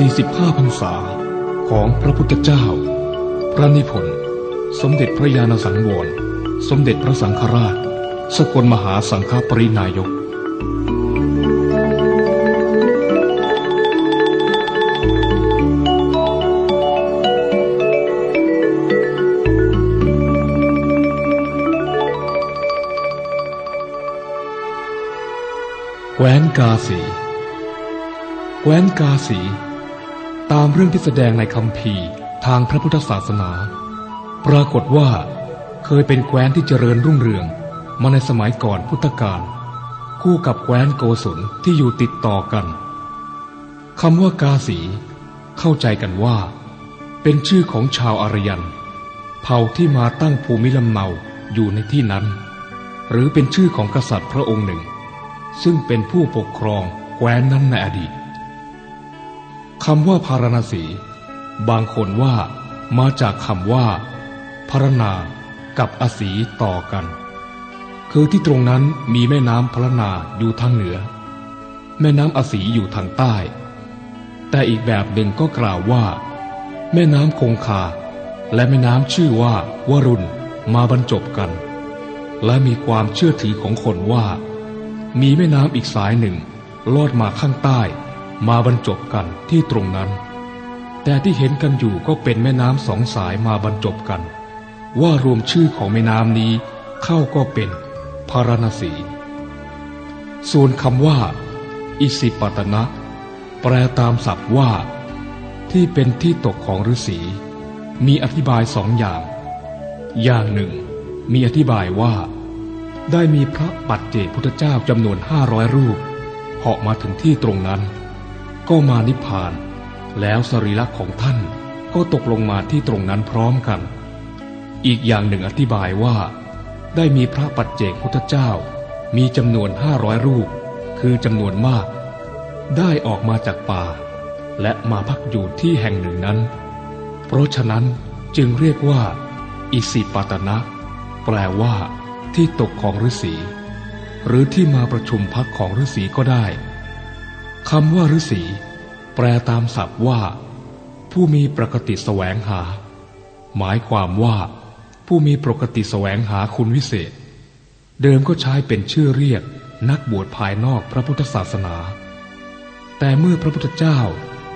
45พรรษาของพระพุทธเจ้า พระนิพนธ์ สมเด็จพระญาณสังวร สมเด็จพระสังฆราช สกลมหาสังฆปรินายกแคว้นกาสีแคว้นกาสี ตามเรื่องที่แสดงในคำพีทางพระพุทธศาสนา ปรากฏว่า เคยเป็นแคว้นที่เจริญรุ่งเรือง มาในสมัยก่อนพุทธกาลคู่กับแคว้นโกศลที่อยู่ติดต่อกันคำว่ากาสี เข้าใจกันว่า เป็นชื่อของชาวอารยัน เผ่าที่มาตั้งภูมิลำเนาอยู่ในที่นั้น หรือเป็นชื่อของกษัตริย์พระองค์หนึ่ง ซึ่งเป็นผู้ปกครองแคว้นนั้นในอดีต คำว่าพารณสี บางคนว่ามาจากคำว่าพารณากับอสีต่อกัน คือที่ตรงนั้นมีแม่น้ำพารณาอยู่ทางเหนือ แม่น้ำอสีอยู่ทางใต้ แต่อีกแบบหนึ่งก็กล่าวว่า แม่น้ำคงคา และแม่น้ำชื่อว่าวรุณมาบรรจบกัน และมีความเชื่อถือของคนว่า มีแม่น้ำอีกสายหนึ่ง ลอดมาข้างใต้ มาบรรจบกันที่ตรงนั้น แต่ที่เห็นกันอยู่ก็เป็นแม่น้ำสองสายมาบรรจบกัน ว่ารวมชื่อของแม่น้ำนี้เข้าก็เป็นพาราณสี ส่วนคำว่า อิสิปตนะ แปลตามศัพท์ว่า ที่เป็นที่ตกของฤาษีมีอธิบายสองอย่าง อย่างหนึ่ง มีอธิบายว่า ได้มีพระปัจเจกพุทธเจ้าจำนวนห้าร้อยรูปเหาะมาถึงที่ตรงนั้น ก็มานิพพาน แล้วสรีระของท่านก็ตกลงมาที่ตรงนั้นพร้อมกัน อีกอย่างหนึ่งอธิบายว่า ได้มีพระปัจเจกพุทธเจ้า มีจำนวนห้าร้อยรูป คือจำนวนมาก ได้ออกมาจากป่า และมาพักอยู่ที่แห่งหนึ่งนั้น เพราะฉะนั้นจึงเรียกว่า อิสิปตนะ แปลว่า ที่ตกของฤาษีหรือที่มาประชุมพักของฤาษีก็ได้ คำว่าฤาษีแปลตามศัพท์ว่า ผู้มีปกติแสวงหา หมายความว่า ผู้มีปกติแสวงหาคุณวิเศษ เดิมก็ใช้เป็นชื่อเรียกนักบวชภายนอกพระพุทธศาสนา แต่เมื่อพระพุทธเจ้า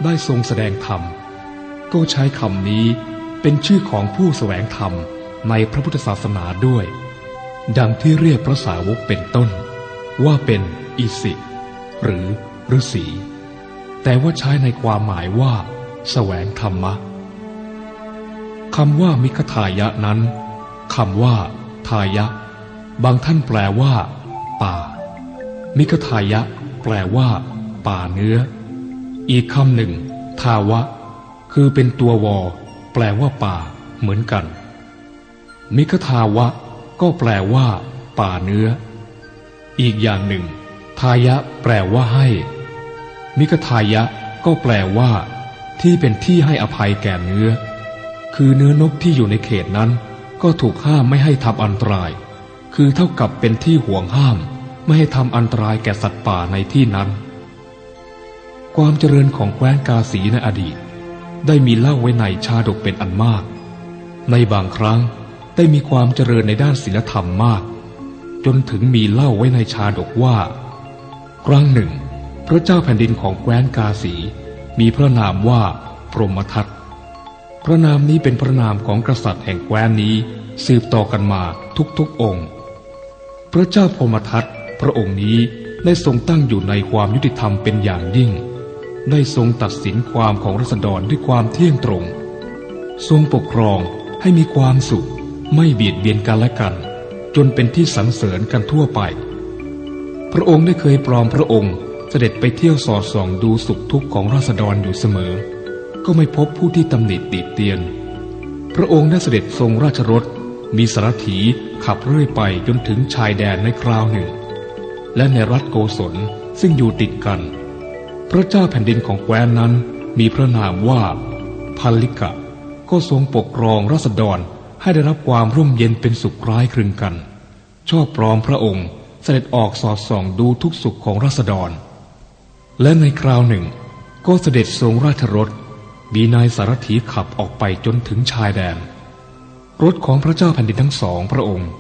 ได้ทรงแสดงธรรม ก็ใช้คำนี้เป็นชื่อของผู้แสวงธรรมในพระพุทธศาสนาด้วย ดังที่เรียกพระสาวกเป็นต้น ว่าเป็นอิสิ หรือ ฤาษีแต่ว่าใช้ในความหมายว่าแสวงธรรมะคำว่ามิคทายะนั้นคำว่า ทายะ บางท่านแปลว่า ป่า มิคทายะ แปลว่า ป่าเนื้อ อีกคำหนึ่ง ทาวะ คือเป็นตัววอ แปลว่า ป่า เหมือนกัน มิคทาวะ ก็แปลว่า ป่าเนื้อ อีกอย่างหนึ่ง ทายะ แปลว่าให้ มิคทายะก็แปลว่า ที่เป็นที่ให้อภัยแก่เนื้อ คือเนื้อนกที่อยู่ในเขตนั้น ก็ถูกห้ามไม่ให้ทำอันตราย คือเท่ากับเป็นที่ห่วงห้าม ไม่ให้ทำอันตรายแก่สัตว์ป่าในที่นั้น ความเจริญของแคว้นกาสีในอดีต ได้มีเล่าไว้ในชาดกเป็นอันมาก ในบางครั้งได้มีความเจริญในด้านศีลธรรมมาก จนถึงมีเล่าไว้ในชาดกว่า ครั้งหนึ่ง พระเจ้าแผ่นดินของแคว้นกาสี มีพระนามว่าพรหมทัตพระนามนี้เป็นพระนามของกษัตริย์แห่งแคว้นนี้สืบต่อกันมาทุกๆองค์ พระเจ้าพรหมทัตพระองค์นี้ได้ทรงตั้งอยู่ในความยุติธรรมเป็นอย่างยิ่ง ได้ทรงตัดสินความของรัษฎรด้วยความเที่ยงตรง ทรงปกครองให้มีความสุข ไม่เบียดเบียนกันและกัน จนเป็นที่สรรเสริญกันทั่วไป พระองค์ได้เคยปลอมพระองค์ สด็จไปเที่ยวสอดส่องดูสุขทุกข์ของราษฎรอยู่เสมอ ก็ไม่พบผู้ที่ตำหนิติเตียน พระองค์ได้เสด็จทรงราชรถ มีสารถีขับเรื่อยไปจนถึงชายแดนในคราวหนึ่ง และในรัฐโกศลซึ่งอยู่ติดกัน พระเจ้าแผ่นดินของแคว้นนั้นมีพระนามว่าพัลลิกะ ก็ทรงปกครองราษฎรให้ได้รับความร่มเย็นเป็นสุขร้ายครึงกัน ชอบปลอมพระองค์เสด็จออกสอดส่องดูทุกสุขของราษฎร และในคราวหนึ่ง ก็เสด็จทรงราชรถ มีนายสารถีขับออกไปจนถึงชายแดน รถของพระเจ้าแผ่นดินทั้งสองพระองค์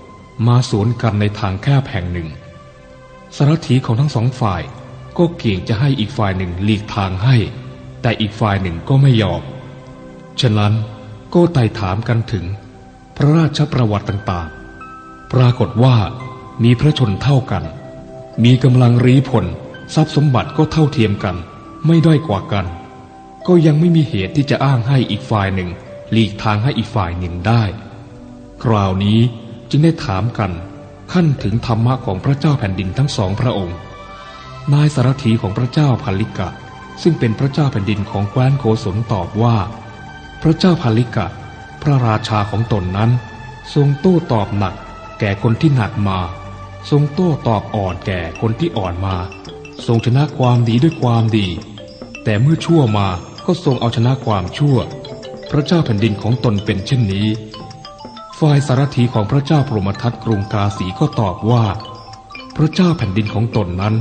มาสวนกันในทางแคบแห่งหนึ่ง สารถีของทั้งสองฝ่ายก็เกี่ยงจะให้อีกฝ่ายหนึ่งหลีกทางให้ แต่อีกฝ่ายหนึ่งก็ไม่ยอม ฉะนั้นก็ไต่ถามกันถึง พระราชประวัติต่างๆ ปรากฏว่ามีพระชนเท่ากัน มีกำลังรีผล ทรัพย์สมบัติก็เท่าเทียมกัน ไม่ด้อยกว่ากัน ก็ยังไม่มีเหตุที่จะอ้างให้อีกฝ่ายหนึ่ง หลีกทางให้อีกฝ่ายหนึ่งได้ คราวนี้จึงได้ถามกัน ขั้นถึงธรรมะของพระเจ้าแผ่นดินทั้งสองพระองค์ นายสารถีของพระเจ้าพันลิกะ ซึ่งเป็นพระเจ้าแผ่นดินของแคว้นโกศลตอบว่า พระเจ้าพันลิกะ พระราชาของตนนั้น ทรงโต้ตอบหนัก แก่คนที่หนักมา ทรงโต้ตอบอ่อนแก่คนที่อ่อนมา ทรงชนะความดีด้วยความดี แต่เมื่อชั่วมาก็ทรงเอาชนะความชั่ว พระเจ้าแผ่นดินของตนเป็นเช่นนี้ ฝ่ายสารถีของพระเจ้าปรมทัตกรุงกาสีก็ตอบว่า พระเจ้าแผ่นดินของตนนั้น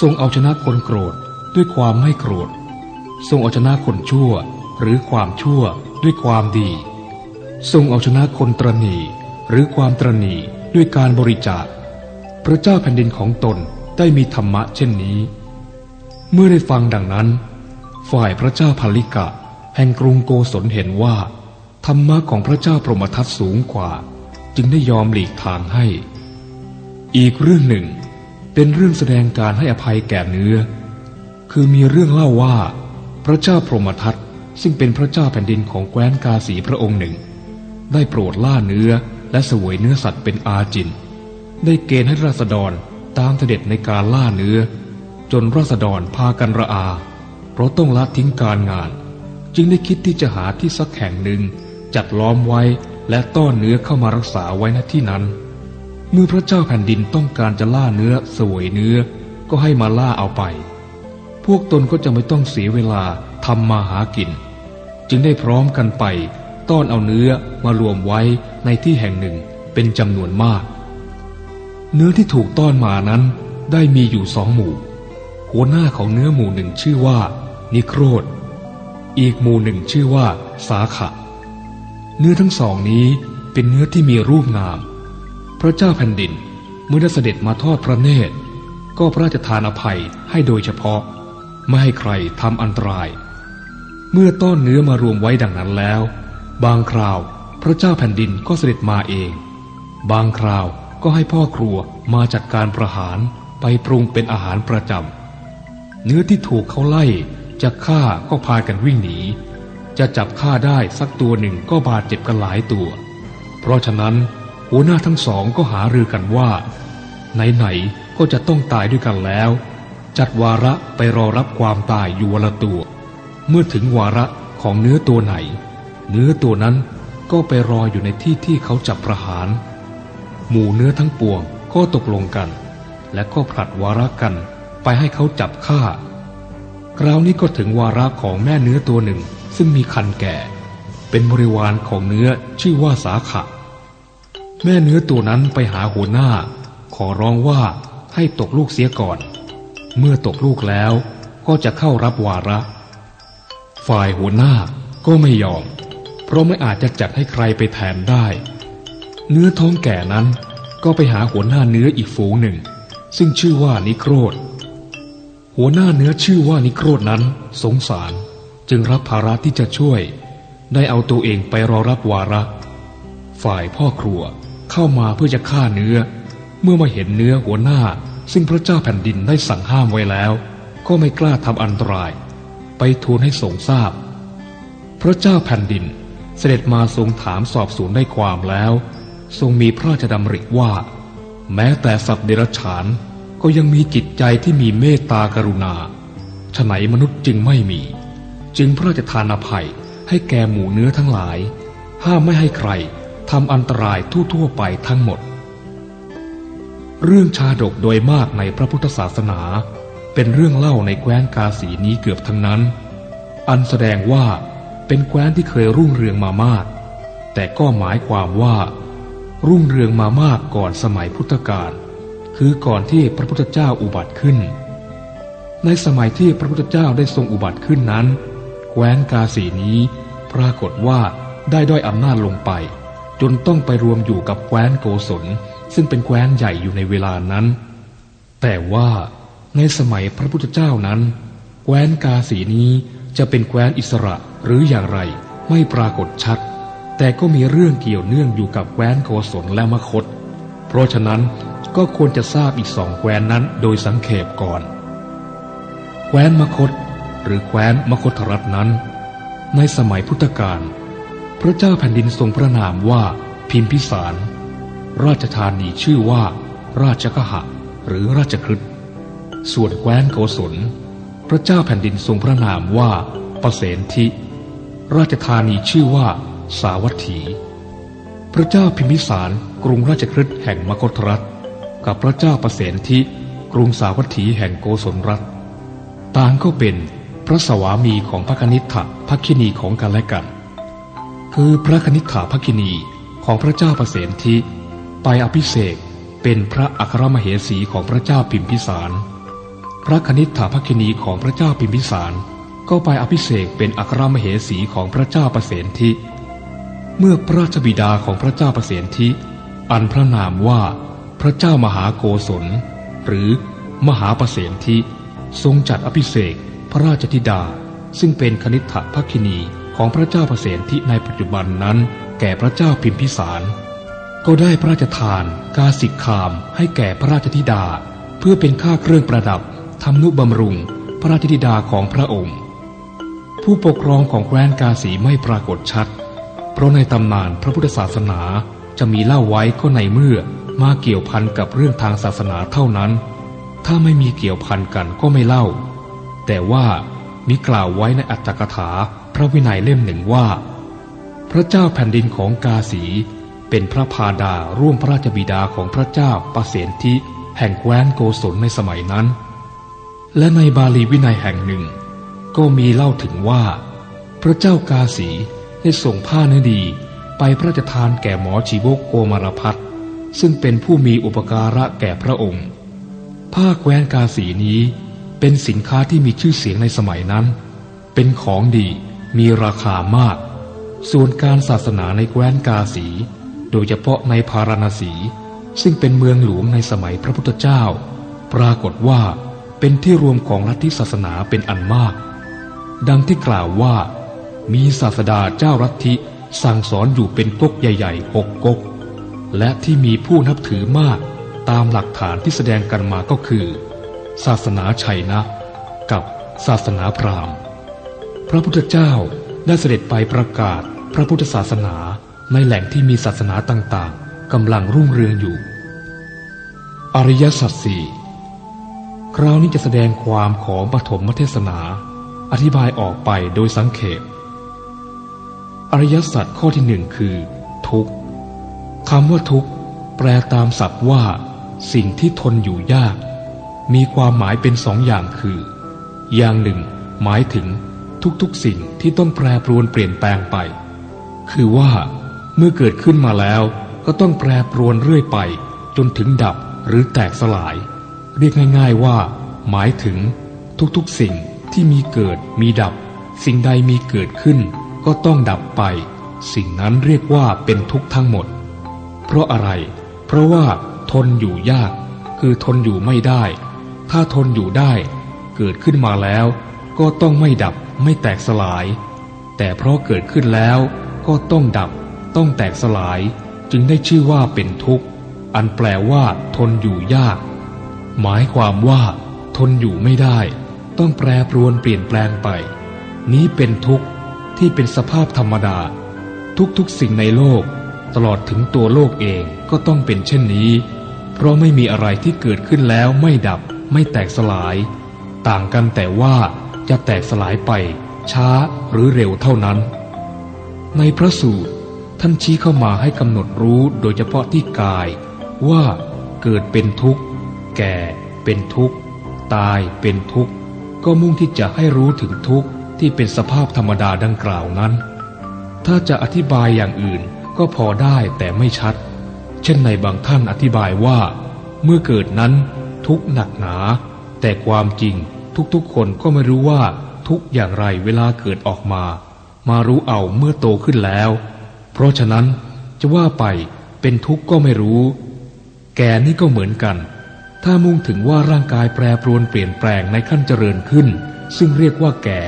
ทรงเอาชนะคนโกรธด้วยความไม่โกรธ ทรงเอาชนะคนชั่วหรือความชั่วด้วยความดี ทรงเอาชนะคนตรณีหรือความตรณีด้วยการบริจาค พระเจ้าแผ่นดินของตน ได้มีธรรมะเช่นนี้ เมื่อได้ฟังดังนั้น ฝ่ายพระเจ้าพันลิกะ แห่งกรุงโกศลเห็นว่า ธรรมะของพระเจ้าพรหมทัตสูงกว่า จึงได้ยอมหลีกทางให้ อีกเรื่องหนึ่ง เป็นเรื่องแสดงการให้อภัยแก่เนื้อ คือมีเรื่องเล่าว่า พระเจ้าพรหมทัตซึ่งเป็นพระเจ้าแผ่นดินของแคว้นกาสีพระองค์หนึ่ง ได้โปรดล่าเนื้อและสวยเนื้อสัตว์เป็นอาจิน ได้เกณฑ์ให้ราษฎร ตามเสด็จในการล่าเนื้อ จนราษฎรพากันระอา เพราะต้องละทิ้งการงาน จึงได้คิดที่จะหาที่สักแห่งหนึ่ง จัดล้อมไว้และต้อนเนื้อเข้ามารักษาไว้ณที่นั้น เมื่อพระเจ้าแผ่นดินต้องการจะล่าเนื้อสวยเนื้อก็ให้มาล่าเอาไป พวกตนก็จะไม่ต้องเสียเวลาทำมาหากิน จึงได้พร้อมกันไป ต้อนเอาเนื้อมารวมไว้ในที่แห่งหนึ่งเป็นจำนวนมาก เนื้อที่ถูกต้อนมานั้นได้มีอยู่สองหมู่ หัวหน้าของเนื้อหมู่หนึ่งชื่อว่า นิโครธ อีกหมู่หนึ่งชื่อว่า สาขะ เนื้อทั้งสองนี้เป็นเนื้อที่มีรูปงาม พระเจ้าแผ่นดินเมื่อได้เสด็จมาทอดพระเนตร ก็พระราชทานอภัยให้โดยเฉพาะ ไม่ให้ใครทำอันตราย เมื่อต้อนเนื้อมารวมไว้ดังนั้นแล้ว บางคราวพระเจ้าแผ่นดินก็เสด็จมาเอง บางคราว ก็ให้พ่อครัวมาจัดการประหารไปปรุงเป็นอาหารประจำเนื้อที่ถูกเขาไล่จะฆ่าก็พากันวิ่งหนี จะจับฆ่าได้สักตัวหนึ่งก็บาดเจ็บกันหลายตัว เพราะฉะนั้นหัวหน้าทั้งสองก็หารือกันว่า ไหนๆก็จะต้องตายด้วยกันแล้ว จัดวาระไปรอรับความตายอยู่วันละตัว เมื่อถึงวาระของเนื้อตัวไหน เนื้อตัวนั้นก็ไปรออยู่ในที่ที่เขาจับประหาร หมู่เนื้อทั้งปวงก็ตกลงกัน และก็ผลัดวาระกันไปให้เขาจับฆ่า คราวนี้ก็ถึงวาระของแม่เนื้อตัวหนึ่งซึ่งมีคันแก่ เป็นบริวารของเนื้อชื่อว่าสาขะ แม่เนื้อตัวนั้นไปหาหัวหน้า ขอร้องว่าให้ตกลูกเสียก่อน เมื่อตกลูกแล้วก็จะเข้ารับวาระ ฝ่ายหัวหน้าก็ไม่ยอม เพราะไม่อาจจะจัดให้ใครไปแทนได้ เนื้อท้องแก่นั้นก็ไปหาหัวหน้าเนื้ออีกฝูงหนึ่ง ซึ่งชื่อว่านิโครธหัวหน้าเนื้อชื่อว่านิโครธนั้นสงสารจึงรับภาระที่จะช่วย ได้เอาตัวเองไปรอรับวาระ ฝ่ายพ่อครัวเข้ามาเพื่อจะฆ่าเนื้อ เมื่อมาเห็นเนื้อหัวหน้า ซึ่งพระเจ้าแผ่นดินได้สั่งห้ามไว้แล้ว ก็ไม่กล้าทำอันตราย ไปทูลให้ทรงทราบ พระเจ้าแผ่นดินเสด็จมาทรงถามสอบสวนได้ความแล้ว ทรงมีพระราชดำริว่า แม้แต่สัตว์เดรัจฉานก็ยังมีจิตใจที่มีเมตตากรุณาฉไหนมนุษย์จึงไม่มี จึงพระราชทานอภัยให้แก่หมู่เนื้อทั้งหลาย ห้ามไม่ให้ใครทำอันตรายทั่วๆไปทั้งหมด เรื่องชาดกโดยมากในพระพุทธศาสนา เป็นเรื่องเล่าในแคว้นกาสีนี้เกือบทั้งนั้น อันแสดงว่าเป็นแคว้นที่เคยรุ่งเรืองมามาก แต่ก็หมายความว่า รุ่งเรืองมามากก่อนสมัยพุทธกาลคือก่อนที่พระพุทธเจ้าอุบัติขึ้น ในสมัยที่พระพุทธเจ้าได้ทรงอุบัติขึ้นนั้นแคว้นกาสีนี้ ปรากฏว่าได้ด้อยอำนาจลงไป จนต้องไปรวมอยู่กับแคว้นโกศล ซึ่งเป็นแคว้นใหญ่อยู่ในเวลานั้น แต่ว่าในสมัยพระพุทธเจ้านั้นแคว้นกาสีนี้จะเป็นแคว้นอิสระหรืออย่างไรไม่ปรากฏชัด แต่ก็มีเรื่องเกี่ยวเนื่องอยู่กับแคว้นโกศลและมคต เพราะฉะนั้นก็ควรจะทราบอีกสองแคว้นนั้นโดยสังเขปก่อน แคว้นมคต หรือแคว้นมคตรัฐนั้น ในสมัยพุทธกาลพระเจ้าแผ่นดินทรงพระนามว่าพิมพิสาร ราชธานีชื่อว่า ราชกหะ หรือราชครึฑส่วนแคว้นโกศล พระเจ้าแผ่นดินทรงพระนามว่าปเสนทิ ราชธานีชื่อว่า สาวัตถี พระเจ้าพิมพิสารกรุงราชครึฑแห่งมคตรัฐ กับพระเจ้าประเสนทิกรุงสาวัตถีแห่งโกศลรัฐ ต่างก็เป็นพระสวามีของพระคณิษฐพักคินีของกันและกัน คือพระคณิษฐพักคินีของพระเจ้าประเสนทิไปอภิเษกเป็นพระอัครมเหสีของพระเจ้าพิมพิสาร พระคณิษฐพักคินีของพระเจ้าพิมพิสาร ก็ไปอภิเษกเป็นอัครมเหสีของพระเจ้าประเสนทิ เมื่อพระราชบิดาของพระเจ้าประเสนทิ อันพระนามว่าพระเจ้ามหาโกศล หรือมหาประเสนทิ ทรงจัดอภิเษกพระราชธิดา ซึ่งเป็นคณิษฐภักินีของพระเจ้าประเสนทิในปัจจุบันนั้น แก่พระเจ้าพิมพิสาร ก็ได้พระราชทานกาสิกคามให้แก่พระราชธิดา เพื่อเป็นค่าเครื่องประดับทำนุบำรุงพระราชธิดาของพระองค์ ผู้ปกครองของแคว้นกาสีไม่ปรากฏชัด ราะในตำนานพระพุทธศาสนาจะมีเล่าไว้ก็ในเมื่อมาเกี่ยวพันกับเรื่องทางศาสนาเท่านั้น ถ้าไม่มีเกี่ยวพันกันก็ไม่เล่า แต่ว่ามีกล่าวไว้ในอัตถกถาพระวินัยเล่มหนึ่งว่า พระเจ้าแผ่นดินของกาสีเป็นพระพาดาร่วมพระราชบิดาของพระเจ้าปเสนทิแห่งแคว้นโกศลในสมัยนั้น และในบาลีวินัยแห่งหนึ่ง ก็มีเล่าถึงว่า พระเจ้ากาสี ได้ส่งผ้าเนื้อดีไปพระราชทานแก่หมอชีวกโกมารพัฒซึ่งเป็นผู้มีอุปการะแก่พระองค์ ผ้าแคว้นกาสีนี้เป็นสินค้าที่มีชื่อเสียงในสมัยนั้น เป็นของดีมีราคามาก ส่วนการศาสนาในแคว้นกาสี โดยเฉพาะในพาราณสี ซึ่งเป็นเมืองหลวงในสมัยพระพุทธเจ้า ปรากฏว่าเป็นที่รวมของลัทธิศาสนาเป็นอันมาก ดังที่กล่าวว่า มีศาสดาเจ้าลัทธิสั่งสอนอยู่เป็นก๊กใหญ่ๆหกก๊ก และที่มีผู้นับถือมากตามหลักฐานที่แสดงกันมาก็คือ ศาสนาชัยนะ กับศาสนาพราหมณ์ พระพุทธเจ้าได้เสด็จไปประกาศพระพุทธศาสนาในแหล่งที่มีศาสนาต่างๆกำลังรุ่งเรืองอยู่ อริยสัจสี่คราวนี้จะแสดงความของปฐมเทศนา อธิบายออกไปโดยสังเขป อริยสัจข้อที่หนึ่งคือ ทุกข์คำว่าทุกข์แปลตามศัพท์ว่า สิ่งที่ทนอยู่ยาก มีความหมายเป็นสองอย่างคือ อย่างหนึ่ง หมายถึงทุกๆสิ่งที่ต้องแปรปรวนเปลี่ยนแปลงไป คือว่าเมื่อเกิดขึ้นมาแล้วก็ต้องแปรปรวนเรื่อยไป จนถึงดับหรือแตกสลาย เรียกง่ายๆว่า หมายถึงทุกๆสิ่งที่มีเกิดมีดับ สิ่งใดมีเกิดขึ้น ก็ต้องดับไป สิ่งนั้นเรียกว่าเป็นทุกข์ทั้งหมด เพราะอะไร เพราะว่าทนอยู่ยาก คือทนอยู่ไม่ได้ ถ้าทนอยู่ได้ เกิดขึ้นมาแล้ว ก็ต้องไม่ดับไม่แตกสลาย แต่เพราะเกิดขึ้นแล้ว ก็ต้องดับ ต้องแตกสลาย จึงได้ชื่อว่าเป็นทุกข์ อันแปลว่า ทนอยู่ยาก หมายความว่า ทนอยู่ไม่ได้ ต้องแปรปรวนเปลี่ยนแปลงไป นี้เป็นทุกข์ ที่เป็นสภาพธรรมดา ทุกๆสิ่งในโลก ตลอดถึงตัวโลกเองก็ต้องเป็นเช่นนี้ เพราะไม่มีอะไรที่เกิดขึ้นแล้วไม่ดับ ไม่แตกสลาย ต่างกันแต่ว่าจะแตกสลายไป ช้าหรือเร็วเท่านั้น ในพระสูตรท่านชี้เข้ามาให้กำหนดรู้โดยเฉพาะที่กาย ว่าเกิดเป็นทุกข์ แก่เป็นทุกข์ ตายเป็นทุกข์ ก็มุ่งที่จะให้รู้ถึงทุกข์ ที่เป็นสภาพธรรมดาดังกล่าวนั้น ถ้าจะอธิบายอย่างอื่นก็พอได้แต่ไม่ชัด เช่นในบางท่านอธิบายว่า เมื่อเกิดนั้นทุกหนักหนา แต่ความจริงทุกๆคนก็ไม่รู้ว่าทุกอย่างไรเวลาเกิดออกมา มารู้เอาเมื่อโตขึ้นแล้ว เพราะฉะนั้นจะว่าไปเป็นทุกข์ก็ไม่รู้ แก่นี่ก็เหมือนกัน ถ้ามุ่งถึงว่าร่างกายแปรปรวนเปลี่ยนแปลงในขั้นเจริญขึ้น ซึ่งเรียกว่าแก่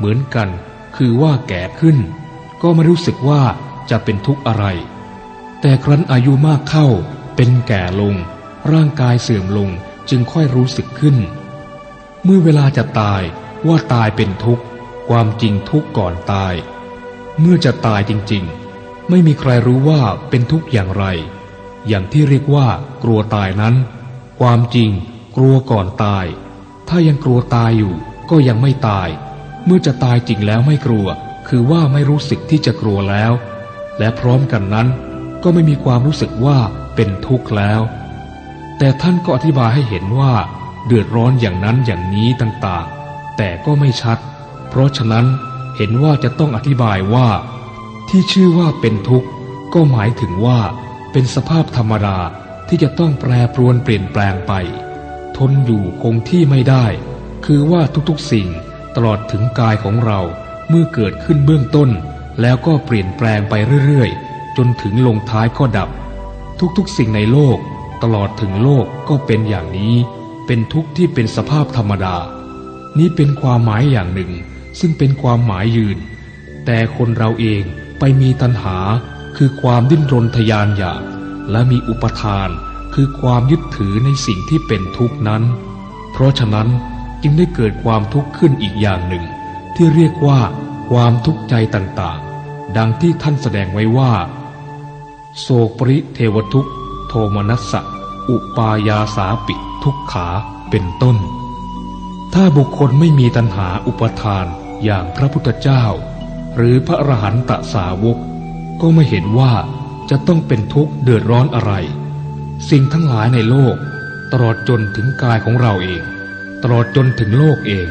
เหมือนกัน คือว่าแก่ขึ้น ก็ไม่รู้สึกว่าจะเป็นทุกข์อะไร แต่ครั้นอายุมากเข้า เป็นแก่ลง ร่างกายเสื่อมลงจึงค่อยรู้สึกขึ้น เมื่อเวลาจะตายว่าตายเป็นทุกข์ ความจริงทุกข์ก่อนตาย เมื่อจะตายจริงๆ ไม่มีใครรู้ว่าเป็นทุกข์อย่างไร อย่างที่เรียกว่ากลัวตายนั้น ความจริงกลัวก่อนตาย ถ้ายังกลัวตายอยู่ก็ยังไม่ตาย มื่อจะตายจริงแล้วไม่กลัว คือว่าไม่รู้สึกที่จะกลัวแล้ว และพร้อมกันนั้น ก็ไม่มีความรู้สึกว่าเป็นทุกข์แล้ว แต่ท่านก็อธิบายให้เห็นว่า เดือดร้อนอย่างนั้นอย่างนี้ต่างๆ แต่ก็ไม่ชัด เพราะฉะนั้นเห็นว่าจะต้องอธิบายว่า ที่ชื่อว่าเป็นทุกข์ ก็หมายถึงว่า เป็นสภาพธรรมดาที่จะต้องแปรปรวนเปลี่ยนแปลงไป ทนอยู่คงที่ไม่ได้ คือว่าทุกๆสิ่ง ตลอดถึงกายของเราเมื่อเกิดขึ้นเบื้องต้น แล้วก็เปลี่ยนแปลงไปเรื่อยๆ จนถึงลงท้ายก็ดับ ทุกๆสิ่งในโลก ตลอดถึงโลกก็เป็นอย่างนี้ เป็นทุกข์ที่เป็นสภาพธรรมดา นี้เป็นความหมายอย่างหนึ่ง ซึ่งเป็นความหมายยืน แต่คนเราเองไปมีตัณหา คือความดิ้นรนทยานอยาก และมีอุปทาน คือความยึดถือในสิ่งที่เป็นทุกข์นั้น เพราะฉะนั้น จึงได้เกิดความทุกข์ขึ้นอีกอย่างหนึ่ง ที่เรียกว่า ความทุกข์ใจต่างๆ ดังที่ท่านแสดงไว้ว่าโสปริเทวทุกโทมนัสสะอุปายาสาปิทุกขาเป็นต้น ถ้าบุคคลไม่มีตัณหาอุปทานอย่างพระพุทธเจ้า หรือพระอรหันตสาวก ก็ไม่เห็นว่าจะต้องเป็นทุกข์เดือดร้อนอะไร สิ่งทั้งหลายในโลก ตลอดจนถึงกายของเราเอง ตลอดจนถึงโลกเอง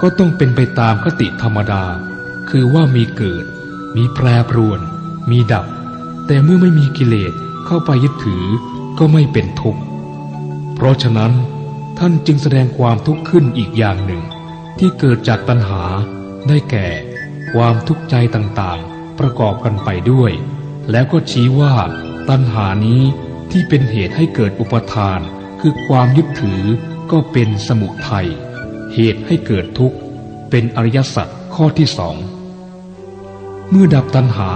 ก็ต้องเป็นไปตามคติธรรมดา คือว่ามีเกิด มีแปรปรวน มีดับ แต่เมื่อไม่มีกิเลสเข้าไปยึดถือก็ไม่เป็นทุกข์เพราะฉะนั้นท่านจึงแสดงความทุกข์ขึ้นอีกอย่างหนึ่ง ที่เกิดจากตัณหาได้แก่ ความทุกข์ใจต่างๆ ประกอบกันไปด้วย แล้วก็ชี้ว่า ตัณหานี้ที่เป็นเหตุให้เกิดอุปทาน คือความยึดถือ ก็เป็นสมุทัยเหตุให้เกิดทุกข์ เป็นอริยสัจข้อที่สอง เมื่อดับตัณหา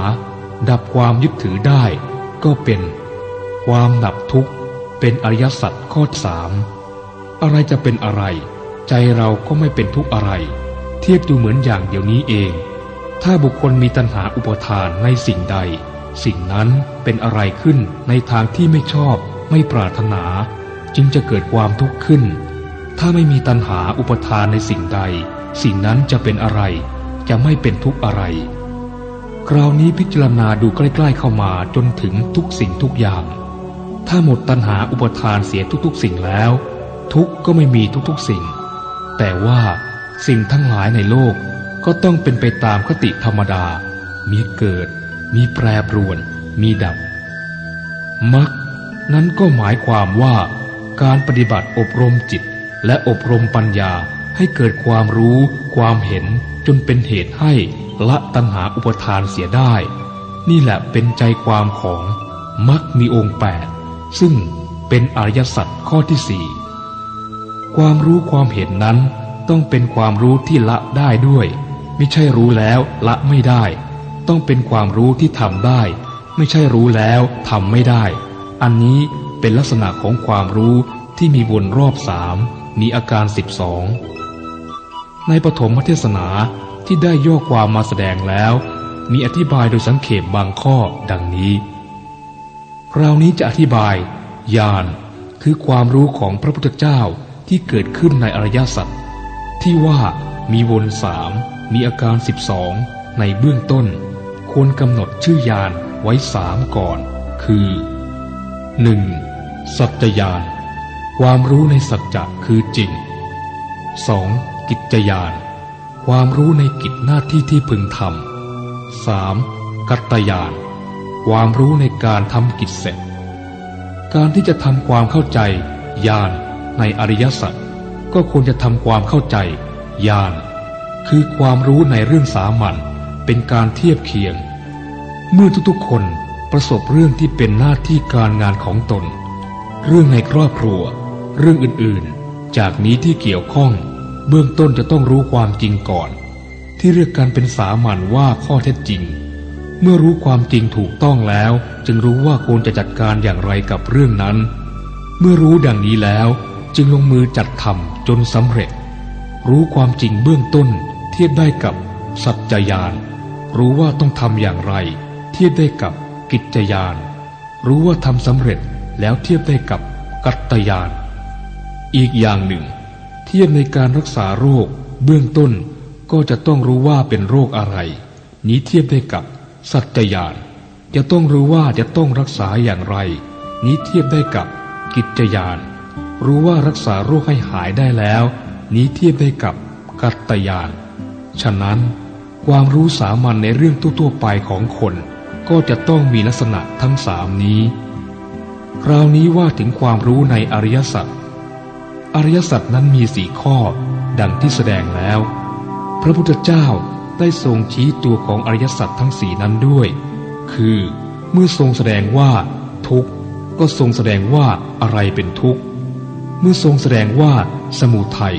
ดับความยึดถือได้ ก็เป็น ความดับทุกข์ เป็นอริยสัจข้อสามอะไรจะเป็นอะไร ใจเราก็ไม่เป็นทุกข์อะไร เทียบดูเหมือนอย่างเดี๋ยวนี้เอง ถ้าบุคคลมีตัณหาอุปทานในสิ่งใด สิ่งนั้นเป็นอะไรขึ้นในทางที่ไม่ชอบ ไม่ปรารถนา จึงจะเกิดความทุกข์ขึ้น ถ้าไม่มีตัณหาอุปทานในสิ่งใด สิ่งนั้นจะเป็นอะไร จะไม่เป็นทุกข์อะไร คราวนี้พิจารณาดูใกล้ ๆ เข้ามาจนถึงทุกสิ่งทุกอย่าง ถ้าหมดตัณหาอุปทานเสียทุกๆ สิ่งแล้ว ทุกก็ไม่มีทุกๆสิ่ง แต่ว่าสิ่งทั้งหลายในโลกก็ต้องเป็นไปตามคติธรรมดา มีเกิด มีแปรปรวน มีดับมักนั้นก็หมายความว่า การปฏิบัติอบรมจิต และอบรมปัญญาให้เกิดความรู้ ความเห็นจนเป็นเหตุให้ละตัณหาอุปทานเสียได้ นี่แหละเป็นใจความของมักมีองค์แปดซึ่งเป็นอริยสัจข้อที่สี่ความรู้ความเห็นนั้นต้องเป็นความรู้ที่ละได้ด้วยไม่ใช่รู้แล้วละไม่ได้ ต้องเป็นความรู้ที่ทำได้ ไม่ใช่รู้แล้วทำไม่ได้ อันนี้เป็นลักษณะของความรู้ที่มีวนรอบสามมีอาการสิบสองในปฐมเทศนาที่ได้ย่อความมาแสดงแล้ว มีอธิบายโดยสังเขปบางข้อดังนี้คราวนี้จะอธิบายญาณคือความรู้ของพระพุทธเจ้าที่เกิดขึ้นในอริยสัจที่ว่ามีวนสามมีอาการสิบสองในเบื้องต้น ควรกำหนดชื่อยานไว้สามก่อน คือ 1. สัจญานความรู้ในสัจจะคือจริง 2. กิจญานความรู้ในกิจหน้าที่ที่พึงทำ 3. กัตตยานความรู้ในการทำกิจเสร็จ การที่จะทำความเข้าใจญาณในอริยสัจก็ควรจะทำความเข้าใจญาณคือความรู้ในเรื่องสามัญเป็นการเทียบเคียง เมื่อทุกๆคน ประสบเรื่องที่เป็นหน้าที่การงานของตน เรื่องในครอบครัว เรื่องอื่นๆ จากนี้ที่เกี่ยวข้อง เบื้องต้นจะต้องรู้ความจริงก่อน ที่เรียกกันเป็นสามัญว่าข้อเท็จจริง เมื่อรู้ความจริงถูกต้องแล้ว จึงรู้ว่าควรจะจัดการอย่างไรกับเรื่องนั้น เมื่อรู้ดังนี้แล้วจึงลงมือจัดทำจนสำเร็จ รู้ความจริงเบื้องต้น เทียบได้กับสัจจยาน รู้ว่าต้องทำอย่างไร เทียบได้กับ กิจยาน รู้ว่าทำสำเร็จแล้วเทียบได้กับกัตยาน อีกอย่างหนึ่ง เทียบในการรักษาโรค เบื้องต้นก็จะต้องรู้ว่าเป็นโรคอะไร นี้เทียบได้กับสัจจยาน จะต้องรู้ว่าจะต้องรักษาอย่างไร นี้เทียบได้กับกิจยาน รู้ว่ารักษาโรคให้หายได้แล้ว นี้เทียบได้กับกัตยาน ฉะนั้น ความรู้สามัญในเรื่องทั่วๆไปของคน ก็จะต้องมีลักษณะทั้งสามนี้ คราวนี้ว่าถึงความรู้ในอริยสัจ อริยสัจนั้นมีสี่ข้อ ดังที่แสดงแล้ว พระพุทธเจ้าได้ทรงชี้ตัวของอริยสัจทั้งสี่นั้นด้วย คือเมื่อทรงแสดงว่า ทุกข์ก็ทรงแสดงว่าอะไรเป็นทุกข์ เมื่อทรงแสดงว่า สมุทัย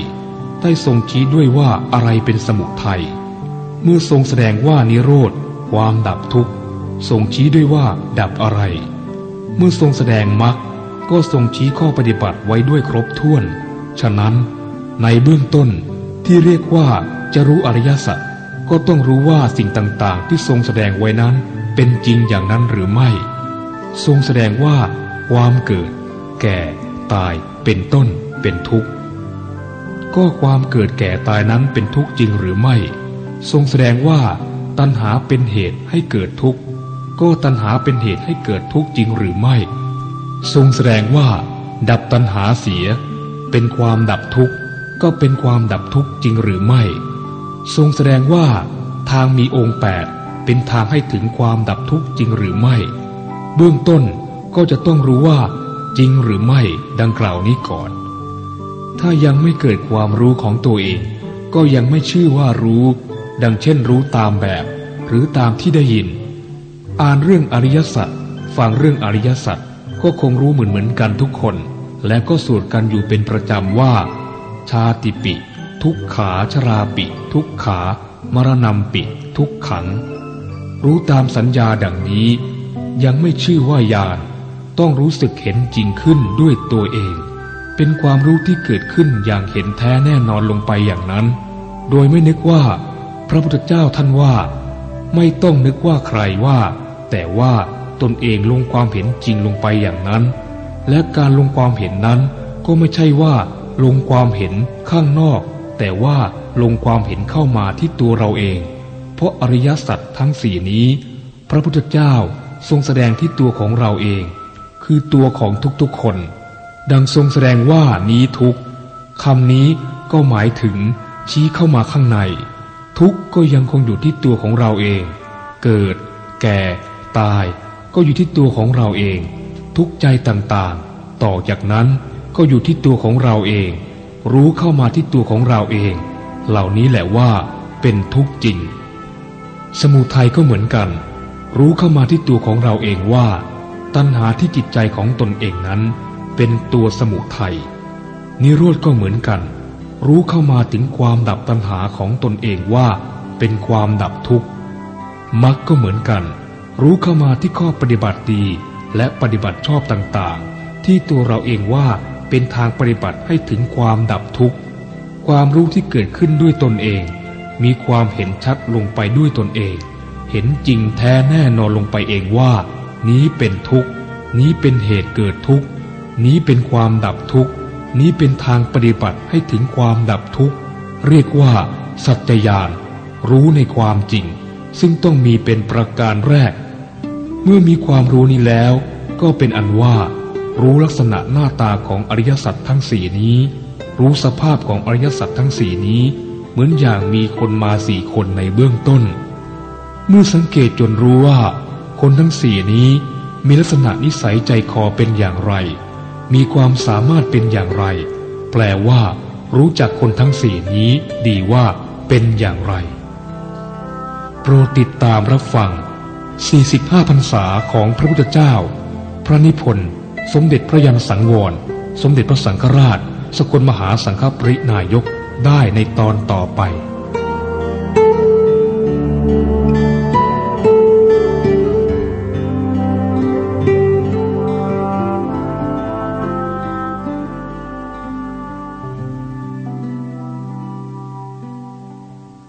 ได้ทรงชี้ด้วยว่าอะไรเป็นสมุทัย เมื่อทรงแสดงว่านิโรธ ความดับทุกข์ ทรงชี้ด้วยว่าดับอะไร เมื่อทรงแสดงมรรคก็ทรงชี้ข้อปฏิบัติไว้ด้วยครบถ้วน ฉะนั้น ในเบื้องต้นที่เรียกว่าจะรู้อริยสัจก็ต้องรู้ว่าสิ่งต่างๆ ที่ทรงแสดงไว้นั้นเป็นจริงอย่างนั้นหรือไม่ ทรงแสดงว่าความเกิด แก่ ตายเป็นต้นเป็นทุกข์ ก็ความเกิดแก่ตายนั้นเป็นทุกข์จริงหรือไม่ ทรงแสดงว่าตัณหาเป็นเหตุให้เกิดทุกข์ ก็ตัณหาเป็นเหตุให้เกิดทุกข์จริงหรือไม่ ทรงแสดงว่า ดับตัณหาเสีย เป็นความดับทุกข์ก็เป็นความดับทุกข์จริงหรือไม่ ทรงแสดงว่า ทางมีองค์แปดเป็นทางให้ถึงความดับทุกข์จริงหรือไม่ เบื้องต้นก็จะต้องรู้ว่า จริงหรือไม่ดังกล่าวนี้ก่อน ถ้ายังไม่เกิดความรู้ของตัวเอง ก็ยังไม่ชื่อว่ารู้ ดังเช่นรู้ตามแบบ หรือตามที่ได้ยิน อ่านเรื่องอริยสัจฟังเรื่องอริยสัจก็คงรู้เหมือนเหมือนกันทุกคน และก็สวดกันอยู่เป็นประจำว่า ชาติปิ ทุกขาชราปิ ทุกขามรณะปิ ทุกขัง รู้ตามสัญญาดังนี้ ยังไม่ชื่อว่าญาณต้องรู้สึกเห็นจริงขึ้นด้วยตัวเอง เป็นความรู้ที่เกิดขึ้นอย่างเห็นแท้แน่นอนลงไปอย่างนั้น โดยไม่นึกว่า พระพุทธเจ้าท่านว่า ไม่ต้องนึกว่าใครว่า แต่ว่าตนเองลงความเห็นจริงลงไปอย่างนั้น และการลงความเห็นนั้นก็ไม่ใช่ว่าลงความเห็นข้างนอก แต่ว่าลงความเห็นเข้ามาที่ตัวเราเอง เพราะอริยสัจทั้งสี่นี้ พระพุทธเจ้าทรงแสดงที่ตัวของเราเอง คือตัวของทุกๆคน ดังทรงแสดงว่านี้ทุกคำนี้ก็หมายถึงชี้เข้ามาข้างใน ทุกก็ยังคงอยู่ที่ตัวของเราเอง เกิด แก่ ตายก็อยู่ที่ตัวของเราเอง ทุกใจต่างๆ ต่อจากนั้นก็อยู่ที่ตัวของเราเอง รู้เข้ามาที่ตัวของเราเอง เหล่านี้แหละว่าเป็นทุกจริง สมุทัยก็เหมือนกัน รู้เข้ามาที่ตัวของเราเองว่า ตัณหาที่จิตใจของตนเองนั้น เป็นตัวสมุทัยนิโรธก็เหมือนกัน รู้เข้ามาถึงความดับตัณหาของตนเองว่า เป็นความดับทุกข์มรรคก็เหมือนกัน รู้เข้ามาที่ข้อปฏิบัติดีและปฏิบัติชอบต่างๆ ที่ตัวเราเองว่าเป็นทางปฏิบัติให้ถึงความดับทุกข์ ความรู้ที่เกิดขึ้นด้วยตนเอง มีความเห็นชัดลงไปด้วยตนเอง เห็นจริงแท้แน่นอนลงไปเองว่า นี้เป็นทุกข์ นี้เป็นเหตุเกิดทุกข์ นี้เป็นความดับทุกข์ นี้เป็นทางปฏิบัติให้ถึงความดับทุกข์ เรียกว่า สัจจญาณรู้ในความจริง ซึ่งต้องมีเป็นประการแรก เมื่อมีความรู้นี้แล้ว ก็เป็นอันว่า รู้ลักษณะหน้าตาของอริยสัจทั้งสี่นี้ รู้สภาพของอริยสัจทั้งสี่นี้ เหมือนอย่างมีคนมาสี่คนในเบื้องต้น เมื่อสังเกตจนรู้ว่า คนทั้งสี่นี้มีลักษณะนิสัยใจคอเป็นอย่างไร มีความสามารถเป็นอย่างไร แปลว่า รู้จักคนทั้งสี่นี้ดีว่าเป็นอย่างไร โปรดติดตามรับฟัง 45พรรษาของพระพุทธเจ้า พระนิพนธ์ สมเด็จพระยันสังวร สมเด็จพระสังฆราช สกลมหาสังฆปรินายกได้ในตอนต่อไป